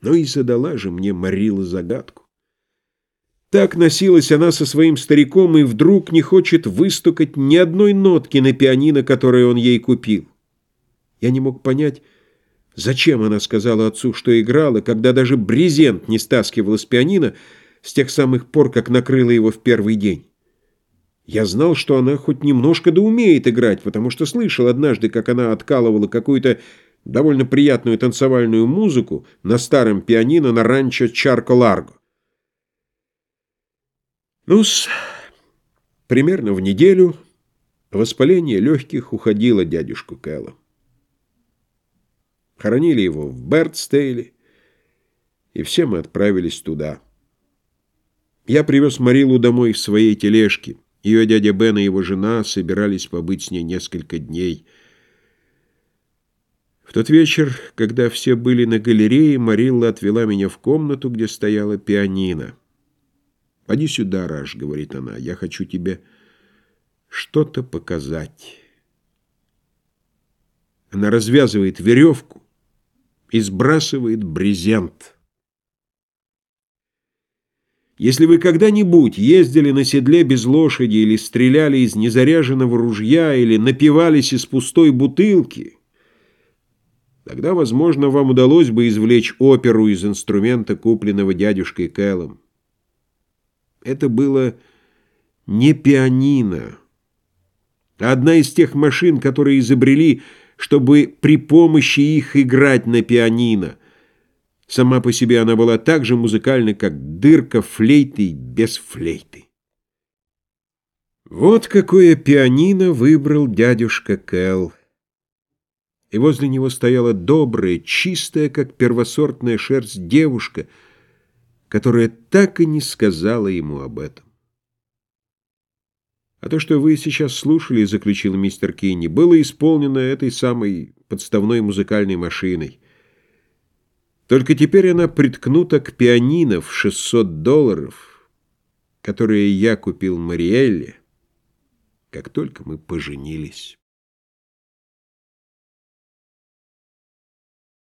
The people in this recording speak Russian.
Но и задала же мне Марила загадку. Так носилась она со своим стариком и вдруг не хочет выстукать ни одной нотки на пианино, которое он ей купил. Я не мог понять, зачем она сказала отцу, что играла, когда даже брезент не стаскивала с пианино с тех самых пор, как накрыла его в первый день. Я знал, что она хоть немножко да умеет играть, потому что слышал однажды, как она откалывала какую-то довольно приятную танцевальную музыку на старом пианино на ранчо Чарко-Ларго. ну примерно в неделю воспаление легких уходило дядюшку Кэлла. Хоронили его в Бертстейле, и все мы отправились туда. Я привез Марилу домой в своей тележке. Ее дядя Бен и его жена собирались побыть с ней несколько дней. В тот вечер, когда все были на галерее, Марилла отвела меня в комнату, где стояла пианино. «Поди сюда, Раш», — говорит она, — «я хочу тебе что-то показать». Она развязывает веревку и сбрасывает брезент. Если вы когда-нибудь ездили на седле без лошади или стреляли из незаряженного ружья или напивались из пустой бутылки, тогда, возможно, вам удалось бы извлечь оперу из инструмента, купленного дядюшкой Кэллом. Это было не пианино, а одна из тех машин, которые изобрели, чтобы при помощи их играть на пианино, Сама по себе она была так же музыкальна, как дырка флейты без флейты. Вот какое пианино выбрал дядюшка Кэл. И возле него стояла добрая, чистая, как первосортная шерсть девушка, которая так и не сказала ему об этом. А то, что вы сейчас слушали, заключил мистер Кинни, было исполнено этой самой подставной музыкальной машиной. Только теперь она приткнута к пианино в 600 долларов, которые я купил Мариэлле, как только мы поженились.